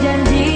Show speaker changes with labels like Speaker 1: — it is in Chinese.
Speaker 1: 人已